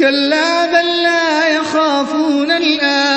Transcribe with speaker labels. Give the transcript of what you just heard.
Speaker 1: كَلَّا بَل لَّا يَخَافُونَ الآن